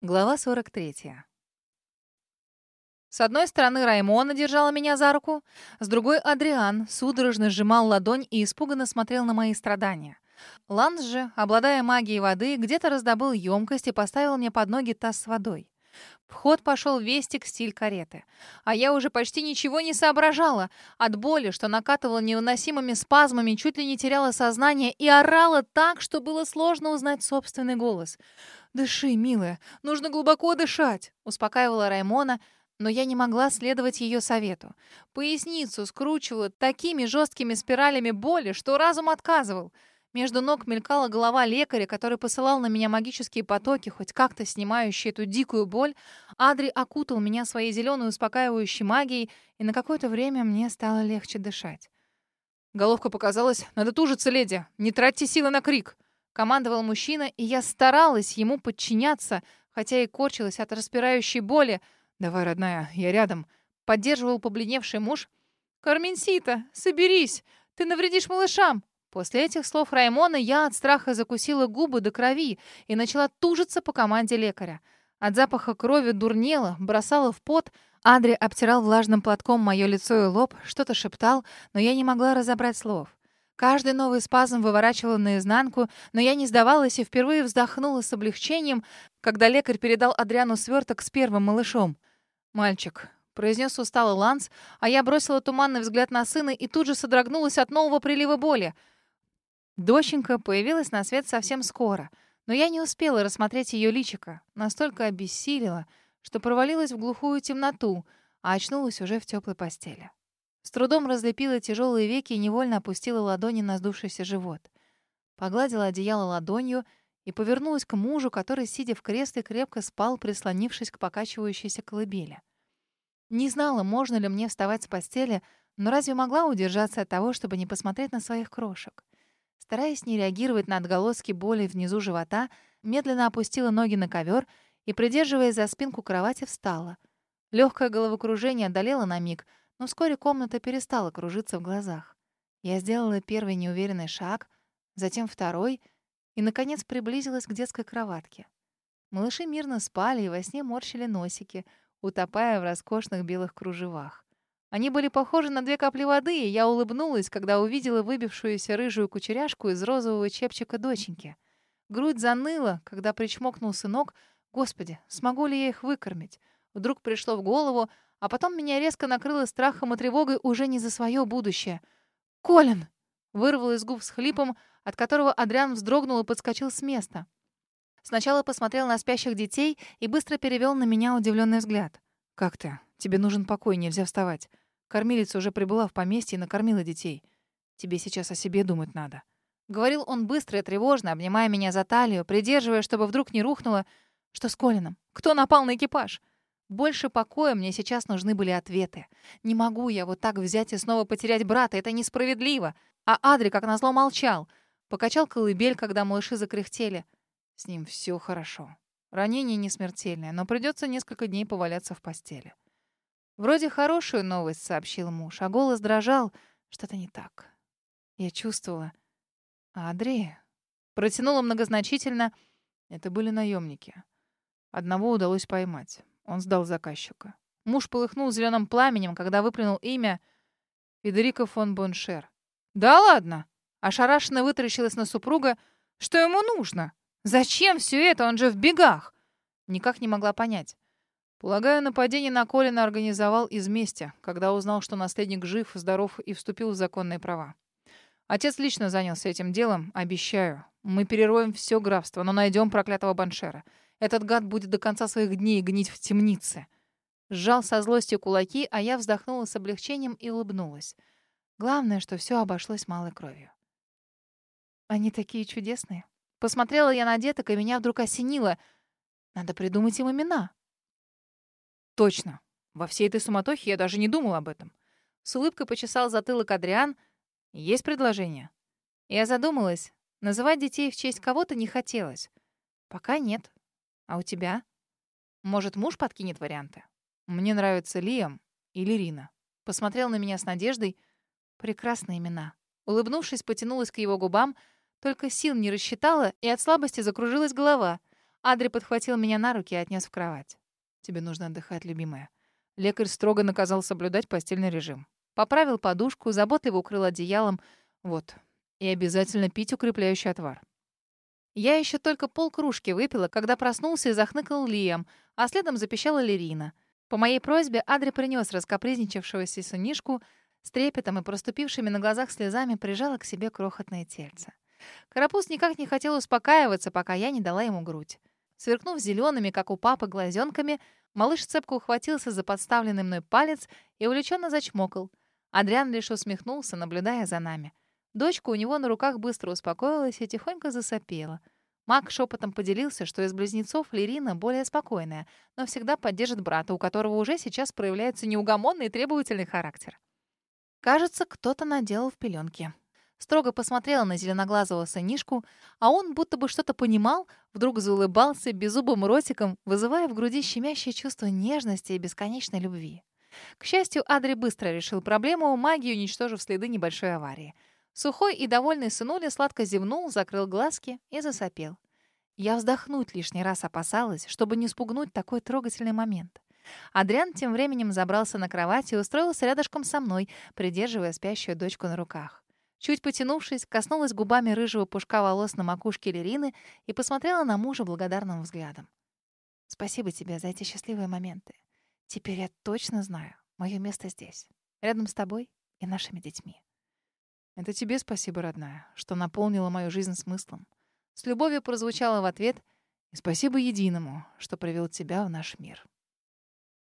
Глава 43. С одной стороны Раймона держала меня за руку, с другой Адриан судорожно сжимал ладонь и испуганно смотрел на мои страдания. Ланс же, обладая магией воды, где-то раздобыл емкость и поставил мне под ноги таз с водой. В ход пошел весь текстиль кареты. А я уже почти ничего не соображала. От боли, что накатывала невыносимыми спазмами, чуть ли не теряла сознание и орала так, что было сложно узнать собственный голос. «Дыши, милая, нужно глубоко дышать», — успокаивала Раймона, но я не могла следовать ее совету. Поясницу скручивала такими жесткими спиралями боли, что разум отказывал — между ног мелькала голова лекаря, который посылал на меня магические потоки, хоть как-то снимающие эту дикую боль. Адри окутал меня своей зеленой успокаивающей магией, и на какое-то время мне стало легче дышать. Головка показалась. «Надо тужиться, леди! Не тратьте силы на крик!» Командовал мужчина, и я старалась ему подчиняться, хотя и корчилась от распирающей боли. «Давай, родная, я рядом!» Поддерживал побледневший муж. «Карменсита, соберись! Ты навредишь малышам!» После этих слов Раймона я от страха закусила губы до крови и начала тужиться по команде лекаря. От запаха крови дурнело, бросала в пот. Адри обтирал влажным платком мое лицо и лоб, что-то шептал, но я не могла разобрать слов. Каждый новый спазм выворачивала наизнанку, но я не сдавалась и впервые вздохнула с облегчением, когда лекарь передал Адриану сверток с первым малышом. «Мальчик», — произнес усталый Ланс, а я бросила туманный взгляд на сына и тут же содрогнулась от нового прилива боли — Доченька появилась на свет совсем скоро, но я не успела рассмотреть ее личико, настолько обессилила, что провалилась в глухую темноту, а очнулась уже в теплой постели. С трудом разлепила тяжелые веки и невольно опустила ладони на сдувшийся живот. Погладила одеяло ладонью и повернулась к мужу, который, сидя в кресле, крепко спал, прислонившись к покачивающейся колыбели. Не знала, можно ли мне вставать с постели, но разве могла удержаться от того, чтобы не посмотреть на своих крошек? Стараясь не реагировать на отголоски боли внизу живота, медленно опустила ноги на ковер и, придерживаясь за спинку кровати, встала. Легкое головокружение одолело на миг, но вскоре комната перестала кружиться в глазах. Я сделала первый неуверенный шаг, затем второй и, наконец, приблизилась к детской кроватке. Малыши мирно спали и во сне морщили носики, утопая в роскошных белых кружевах. Они были похожи на две капли воды, и я улыбнулась, когда увидела выбившуюся рыжую кучеряшку из розового чепчика доченьки. Грудь заныла, когда причмокнул сынок. Господи, смогу ли я их выкормить? Вдруг пришло в голову, а потом меня резко накрыло страхом и тревогой уже не за свое будущее. «Колин!» — вырвал из губ с хлипом, от которого Адриан вздрогнул и подскочил с места. Сначала посмотрел на спящих детей и быстро перевел на меня удивленный взгляд. «Как ты? Тебе нужен покой, нельзя вставать. Кормилица уже прибыла в поместье и накормила детей. Тебе сейчас о себе думать надо». Говорил он быстро и тревожно, обнимая меня за талию, придерживая, чтобы вдруг не рухнуло. Что с Колином? Кто напал на экипаж? Больше покоя мне сейчас нужны были ответы. Не могу я вот так взять и снова потерять брата, это несправедливо. А Адри, как назло, молчал. Покачал колыбель, когда малыши закряхтели. С ним все хорошо. Ранение не смертельное, но придется несколько дней поваляться в постели. Вроде хорошую новость сообщил муж, а голос дрожал. Что-то не так. Я чувствовала. А Андрея? Протянула многозначительно. Это были наемники. Одного удалось поймать. Он сдал заказчика. Муж полыхнул зеленым пламенем, когда выплюнул имя Федерико фон Боншер. «Да ладно!» Ошарашенно вытаращилась на супруга. «Что ему нужно? Зачем все это? Он же в бегах!» Никак не могла понять. Полагаю, нападение на Колина организовал из мести, когда узнал, что наследник жив, здоров и вступил в законные права. Отец лично занялся этим делом, обещаю. Мы перероем все графство, но найдем проклятого Баншера. Этот гад будет до конца своих дней гнить в темнице. Сжал со злостью кулаки, а я вздохнула с облегчением и улыбнулась. Главное, что все обошлось малой кровью. Они такие чудесные. Посмотрела я на деток, и меня вдруг осенило. Надо придумать им имена. Точно. Во всей этой суматохе я даже не думал об этом. С улыбкой почесал затылок Адриан. Есть предложение? Я задумалась. Называть детей в честь кого-то не хотелось. Пока нет. А у тебя? Может, муж подкинет варианты? Мне нравятся Лиам или Рина. Посмотрел на меня с надеждой. Прекрасные имена. Улыбнувшись, потянулась к его губам, только сил не рассчитала, и от слабости закружилась голова. Адри подхватил меня на руки и отнес в кровать. «Тебе нужно отдыхать, любимая». Лекарь строго наказал соблюдать постельный режим. Поправил подушку, заботливо укрыл одеялом. Вот. И обязательно пить укрепляющий отвар. Я еще только полкружки выпила, когда проснулся и захныкал Лиам, а следом запищала Лерина. По моей просьбе Адри принес раскопризничавшегося сынишку, с трепетом и проступившими на глазах слезами прижала к себе крохотное тельце. Карапуз никак не хотел успокаиваться, пока я не дала ему грудь. Сверкнув зелеными, как у папы, глазенками, малыш цепко ухватился за подставленный мной палец и увлеченно зачмокал. Адриан лишь усмехнулся, наблюдая за нами. Дочка у него на руках быстро успокоилась и тихонько засопела. Мак шепотом поделился, что из близнецов Лерина более спокойная, но всегда поддержит брата, у которого уже сейчас проявляется неугомонный и требовательный характер. Кажется, кто-то наделал в пеленке. Строго посмотрела на зеленоглазого сынишку, а он, будто бы что-то понимал, вдруг заулыбался беззубым ротиком, вызывая в груди щемящее чувство нежности и бесконечной любви. К счастью, Адри быстро решил проблему, магией уничтожив следы небольшой аварии. Сухой и довольный сынуля сладко зевнул, закрыл глазки и засопел. Я вздохнуть лишний раз опасалась, чтобы не спугнуть такой трогательный момент. Адриан тем временем забрался на кровать и устроился рядышком со мной, придерживая спящую дочку на руках. Чуть потянувшись, коснулась губами рыжего пушка волос на макушке Лерины и посмотрела на мужа благодарным взглядом. «Спасибо тебе за эти счастливые моменты. Теперь я точно знаю, мое место здесь, рядом с тобой и нашими детьми». «Это тебе спасибо, родная, что наполнила мою жизнь смыслом». С любовью прозвучало в ответ «И спасибо единому, что привел тебя в наш мир».